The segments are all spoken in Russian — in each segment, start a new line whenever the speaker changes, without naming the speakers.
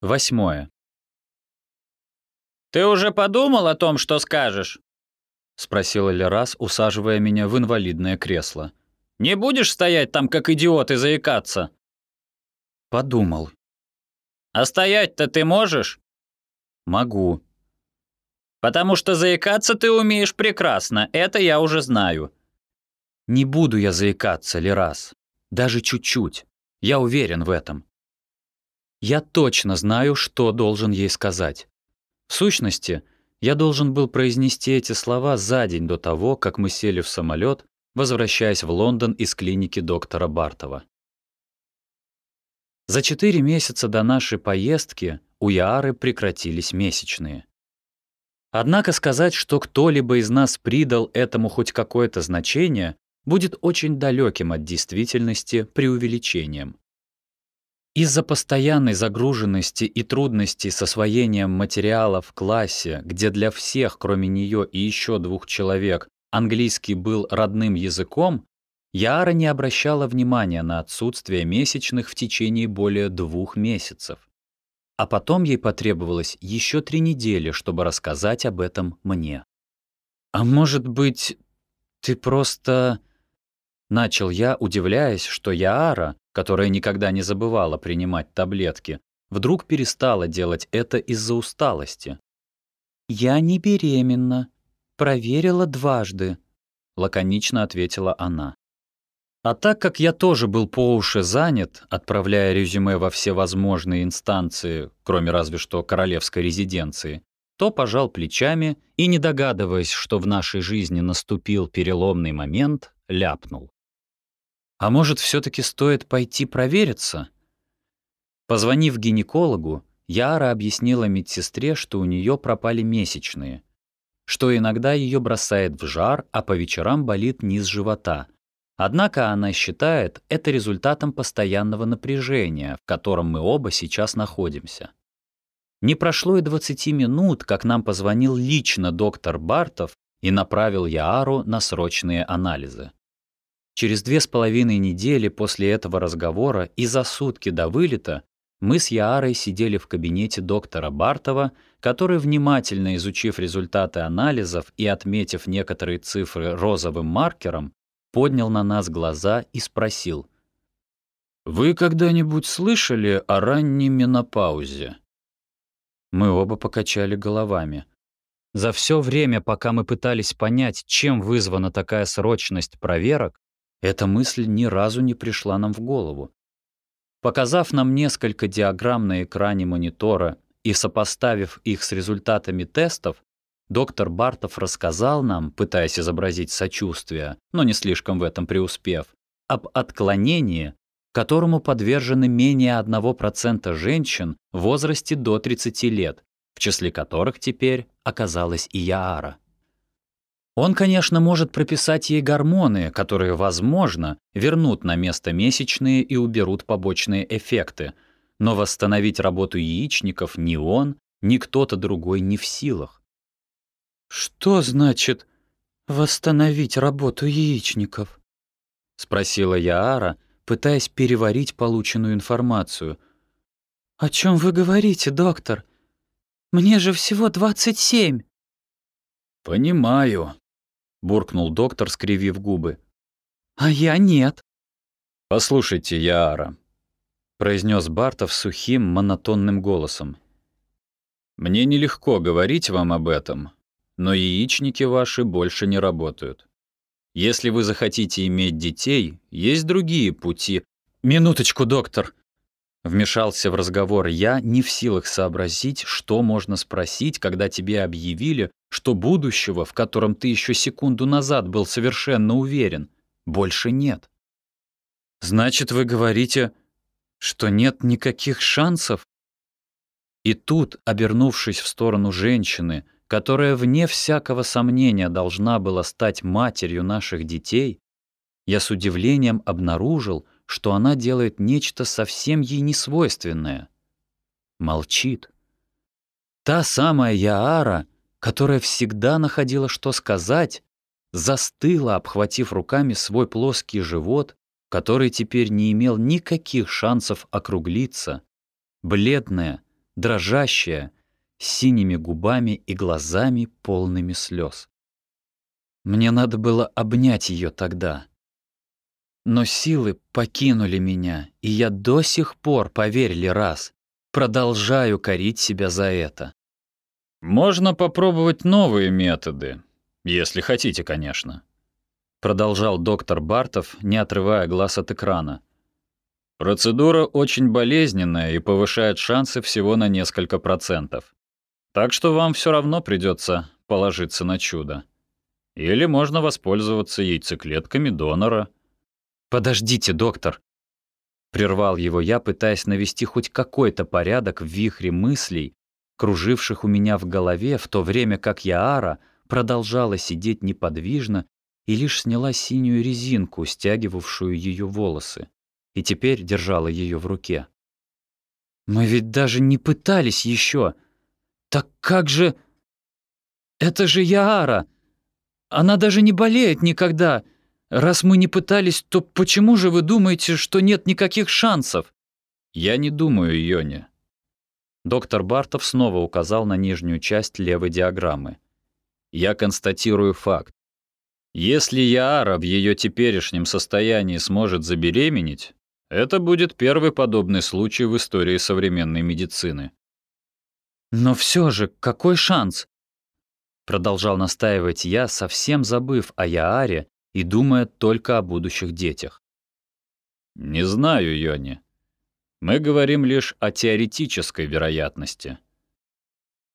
Восьмое.
«Ты уже подумал о том, что скажешь?»
— спросила Лерас, усаживая меня в инвалидное кресло.
«Не будешь стоять там, как идиот, и заикаться?»
Подумал.
«А стоять-то ты можешь?»
Могу.
«Потому что заикаться ты умеешь прекрасно, это я уже знаю».
Не буду я заикаться, Лерас. Даже чуть-чуть. Я уверен в этом. Я точно знаю, что должен ей сказать. В сущности, я должен был произнести эти слова за день до того, как мы сели в самолет, возвращаясь в Лондон из клиники доктора Бартова. За четыре месяца до нашей поездки у Яары прекратились месячные. Однако сказать, что кто-либо из нас придал этому хоть какое-то значение, будет очень далеким от действительности преувеличением. Из-за постоянной загруженности и трудностей с освоением материала в классе, где для всех, кроме нее и еще двух человек, английский был родным языком, Яра не обращала внимания на отсутствие месячных в течение более двух месяцев. А потом ей потребовалось еще три недели, чтобы рассказать об этом мне. «А может быть, ты просто...» Начал я, удивляясь, что Яара, которая никогда не забывала принимать таблетки, вдруг перестала делать это из-за усталости. «Я не беременна. Проверила дважды», — лаконично ответила она. А так как я тоже был по уши занят, отправляя резюме во все возможные инстанции, кроме разве что королевской резиденции, то пожал плечами и, не догадываясь, что в нашей жизни наступил переломный момент, ляпнул. А может, все-таки стоит пойти провериться? Позвонив гинекологу, Яра объяснила медсестре, что у нее пропали месячные, что иногда ее бросает в жар, а по вечерам болит низ живота. Однако она считает это результатом постоянного напряжения, в котором мы оба сейчас находимся. Не прошло и 20 минут, как нам позвонил лично доктор Бартов и направил Яару на срочные анализы. Через две с половиной недели после этого разговора и за сутки до вылета мы с Яарой сидели в кабинете доктора Бартова, который, внимательно изучив результаты анализов и отметив некоторые цифры розовым маркером, поднял на нас глаза и спросил. «Вы когда-нибудь слышали о ранней менопаузе?» Мы оба покачали головами. За все время, пока мы пытались понять, чем вызвана такая срочность проверок, эта мысль ни разу не пришла нам в голову. Показав нам несколько диаграмм на экране монитора и сопоставив их с результатами тестов, доктор Бартов рассказал нам, пытаясь изобразить сочувствие, но не слишком в этом преуспев, об отклонении, которому подвержены менее 1% женщин в возрасте до 30 лет, в числе которых теперь оказалась и Яара. Он, конечно, может прописать ей гормоны, которые, возможно, вернут на место месячные и уберут побочные эффекты, но восстановить работу яичников ни он, ни кто-то другой не в силах. «Что значит восстановить работу яичников?» — спросила Яара, пытаясь переварить полученную информацию. «О чем вы говорите, доктор? Мне же всего двадцать семь».
«Понимаю», — буркнул доктор, скривив губы.
«А я нет».
«Послушайте, Яара», — произнес Бартов сухим, монотонным голосом. «Мне нелегко говорить вам об этом, но яичники ваши больше не работают. Если вы захотите иметь детей, есть другие пути».
«Минуточку, доктор», Вмешался в разговор я, не в силах сообразить, что можно спросить, когда тебе объявили, что будущего, в котором ты еще секунду назад был совершенно уверен, больше нет. Значит, вы говорите, что нет никаких шансов? И тут, обернувшись в сторону женщины, которая вне всякого сомнения должна была стать матерью наших детей, я с удивлением обнаружил, что она делает нечто совсем ей несвойственное. Молчит. Та самая Яара, которая всегда находила что сказать, застыла, обхватив руками свой плоский живот, который теперь не имел никаких шансов округлиться, бледная, дрожащая, с синими губами и глазами полными слез. Мне надо было обнять ее тогда. Но силы покинули меня, и я до сих пор, поверили раз, продолжаю корить себя за это.
«Можно попробовать новые методы, если хотите, конечно», продолжал доктор Бартов, не отрывая глаз от экрана. Процедура очень болезненная и повышает шансы всего на несколько процентов. Так что вам все равно придется положиться на чудо. Или можно воспользоваться яйцеклетками донора.
«Подождите, доктор!» Прервал его я, пытаясь навести хоть какой-то порядок в вихре мыслей, круживших у меня в голове, в то время как Яара продолжала сидеть неподвижно и лишь сняла синюю резинку, стягивавшую ее волосы, и теперь держала ее в руке. «Мы ведь даже не пытались еще. Так как же...» «Это же Яара! Она даже не болеет никогда. Раз мы не пытались, то почему же вы думаете, что нет никаких шансов?»
«Я не думаю, Йони.
Доктор Бартов снова указал на нижнюю часть левой диаграммы.
«Я констатирую факт. Если Яара в ее теперешнем состоянии сможет забеременеть, это будет первый подобный случай в истории современной медицины».
«Но все же, какой шанс?» Продолжал настаивать я, совсем забыв о Яаре и думая только о будущих детях.
«Не знаю, Йони. Мы говорим лишь о теоретической вероятности.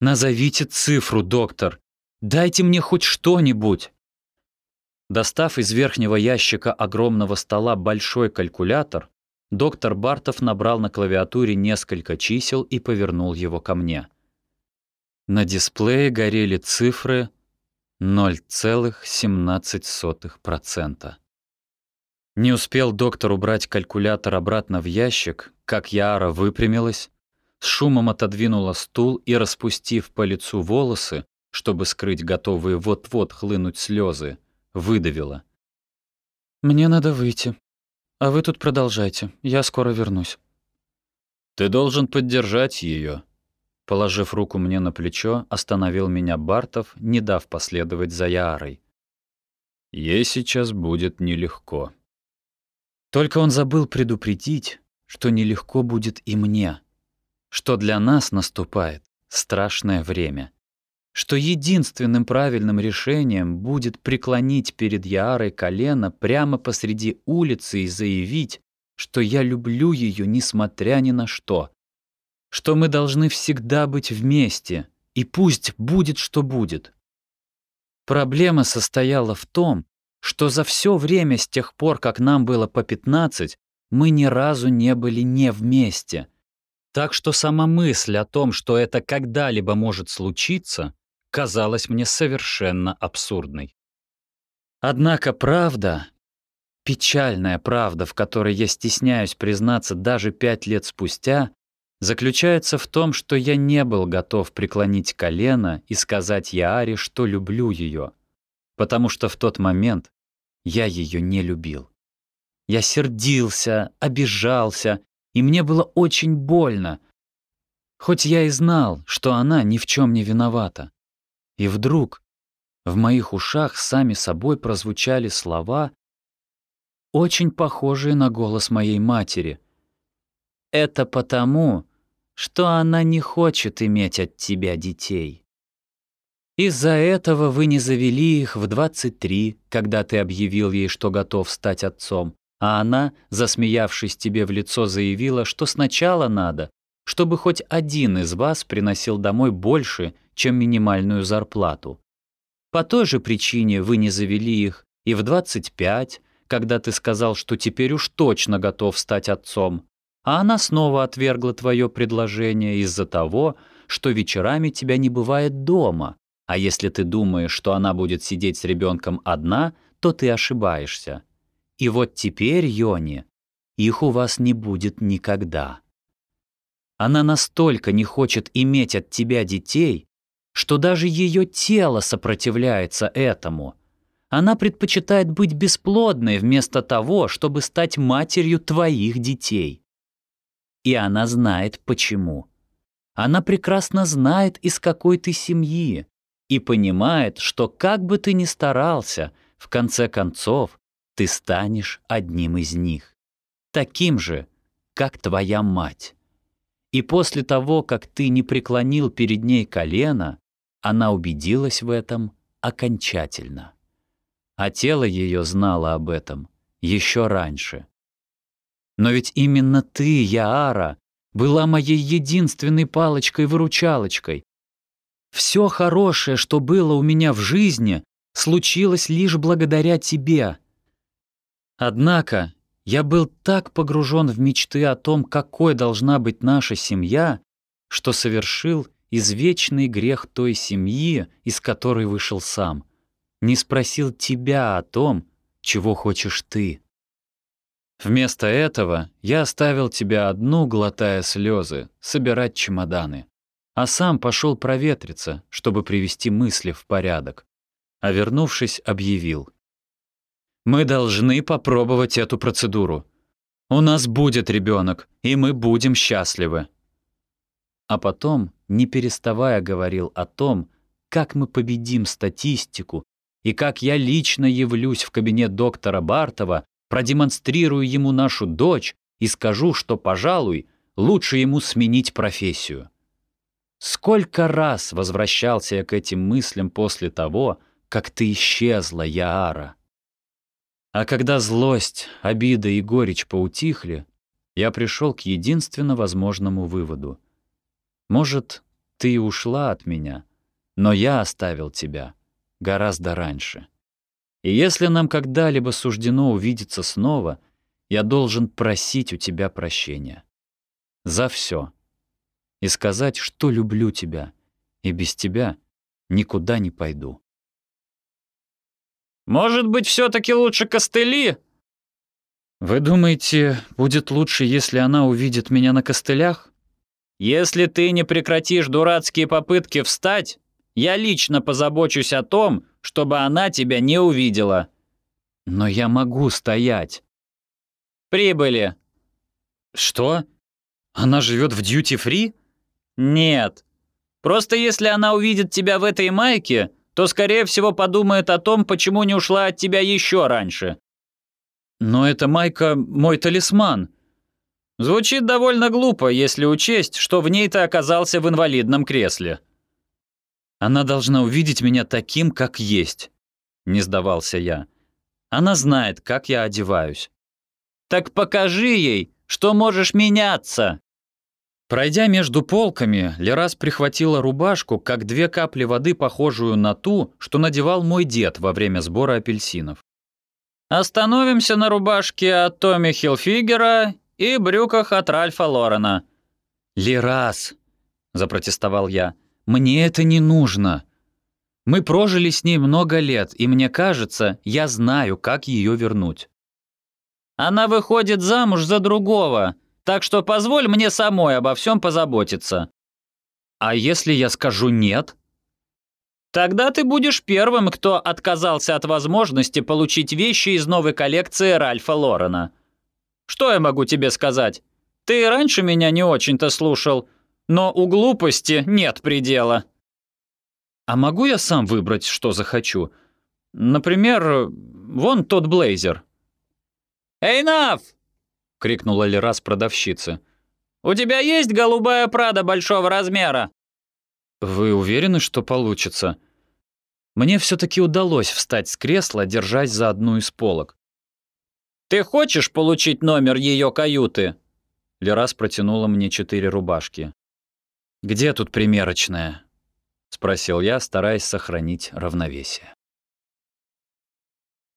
«Назовите цифру, доктор. Дайте мне хоть что-нибудь». Достав из верхнего ящика огромного стола большой калькулятор, доктор Бартов набрал на клавиатуре несколько чисел и повернул его ко мне. На дисплее горели цифры 0,17%. Не успел доктор убрать калькулятор обратно в ящик, как Яра выпрямилась, с шумом отодвинула стул и, распустив по лицу волосы, чтобы скрыть готовые вот-вот хлынуть слезы, выдавила. «Мне надо выйти. А вы тут продолжайте. Я скоро вернусь».
«Ты должен поддержать ее. Положив руку мне на плечо, остановил меня Бартов, не дав последовать за Ярой. «Ей сейчас будет нелегко».
Только он забыл предупредить, что нелегко будет и мне, что для нас наступает страшное время, что единственным правильным решением будет преклонить перед Яарой колено прямо посреди улицы и заявить, что я люблю ее несмотря ни на что, что мы должны всегда быть вместе, и пусть будет, что будет. Проблема состояла в том, что за все время с тех пор, как нам было по 15, мы ни разу не были не вместе. Так что сама мысль о том, что это когда-либо может случиться, казалась мне совершенно абсурдной. Однако правда, печальная правда, в которой я стесняюсь признаться даже пять лет спустя, заключается в том, что я не был готов преклонить колено и сказать Яаре, что люблю ее, потому что в тот момент я ее не любил. Я сердился, обижался, и мне было очень больно, хоть я и знал, что она ни в чем не виновата. И вдруг в моих ушах сами собой прозвучали слова, очень похожие на голос моей матери. «Это потому, что она не хочет иметь от тебя детей. Из-за этого вы не завели их в 23, когда ты объявил ей, что готов стать отцом, а она, засмеявшись тебе в лицо, заявила, что сначала надо, чтобы хоть один из вас приносил домой больше, чем минимальную зарплату. По той же причине вы не завели их и в 25, когда ты сказал, что теперь уж точно готов стать отцом, а она снова отвергла твое предложение из-за того, что вечерами тебя не бывает дома, а если ты думаешь, что она будет сидеть с ребенком одна, то ты ошибаешься. И вот теперь, Йони, их у вас не будет никогда. Она настолько не хочет иметь от тебя детей, что даже ее тело сопротивляется этому. Она предпочитает быть бесплодной вместо того, чтобы стать матерью твоих детей. И она знает почему. Она прекрасно знает, из какой ты семьи, и понимает, что как бы ты ни старался, в конце концов ты станешь одним из них, таким же, как твоя мать. И после того, как ты не преклонил перед ней колено, она убедилась в этом окончательно. А тело ее знало об этом еще раньше. Но ведь именно ты, Яара, была моей единственной палочкой-выручалочкой. Все хорошее, что было у меня в жизни, случилось лишь благодаря тебе. Однако я был так погружен в мечты о том, какой должна быть наша семья, что совершил извечный грех той семьи, из которой вышел сам. Не спросил тебя о том, чего хочешь ты. Вместо этого я оставил тебя одну, глотая слезы, собирать чемоданы, а сам пошел проветриться, чтобы привести мысли в порядок. А вернувшись, объявил. «Мы должны попробовать эту процедуру. У нас будет ребенок, и мы будем счастливы». А потом, не переставая, говорил о том, как мы победим статистику и как я лично явлюсь в кабинет доктора Бартова продемонстрирую ему нашу дочь и скажу, что, пожалуй, лучше ему сменить профессию. Сколько раз возвращался я к этим мыслям после того, как ты исчезла, Яара. А когда злость, обида и горечь поутихли, я пришел к единственно возможному выводу. Может, ты ушла от меня, но я оставил тебя гораздо раньше. И если нам когда-либо суждено увидеться снова, я должен просить у тебя прощения. За все. И сказать, что люблю тебя, и без тебя никуда не пойду.
«Может быть, все таки лучше костыли?»
«Вы думаете, будет лучше, если она увидит меня на костылях?»
«Если ты не прекратишь дурацкие попытки встать, я лично позабочусь о том, чтобы она тебя не увидела».
«Но я могу стоять».
«Прибыли».
«Что? Она живет в дьюти-фри?»
«Нет. Просто если она увидит тебя в этой майке, то, скорее всего, подумает о том, почему не ушла от тебя еще раньше».
«Но эта майка — мой талисман».
Звучит довольно глупо, если учесть, что в ней ты оказался в инвалидном кресле.
Она должна увидеть меня таким, как есть. Не сдавался я. Она знает, как я одеваюсь.
Так покажи ей, что можешь меняться.
Пройдя между полками, Лерас прихватила рубашку, как две капли воды, похожую на ту, что надевал мой дед во время сбора апельсинов.
«Остановимся на рубашке от Томми Хилфигера и брюках от Ральфа Лорена».
«Лерас!» — запротестовал я. Мне это не нужно. Мы прожили с ней много лет, и мне кажется, я знаю, как ее вернуть.
Она выходит замуж за другого, так что позволь мне самой обо всем позаботиться.
А если я скажу «нет»?
Тогда ты будешь первым, кто отказался от возможности получить вещи из новой коллекции Ральфа Лорена. Что я могу тебе сказать? Ты раньше меня не очень-то слушал, но у глупости нет предела.
А могу я сам выбрать, что захочу? Например, вон тот блейзер.
«Эйнаф!» — крикнула Лерас продавщица. «У тебя есть голубая прада большого размера?»
«Вы уверены, что получится?» Мне все таки удалось встать с кресла, держась за одну из полок.
«Ты хочешь получить номер ее каюты?»
Лерас протянула мне четыре рубашки. «Где тут примерочная?» — спросил я, стараясь сохранить равновесие.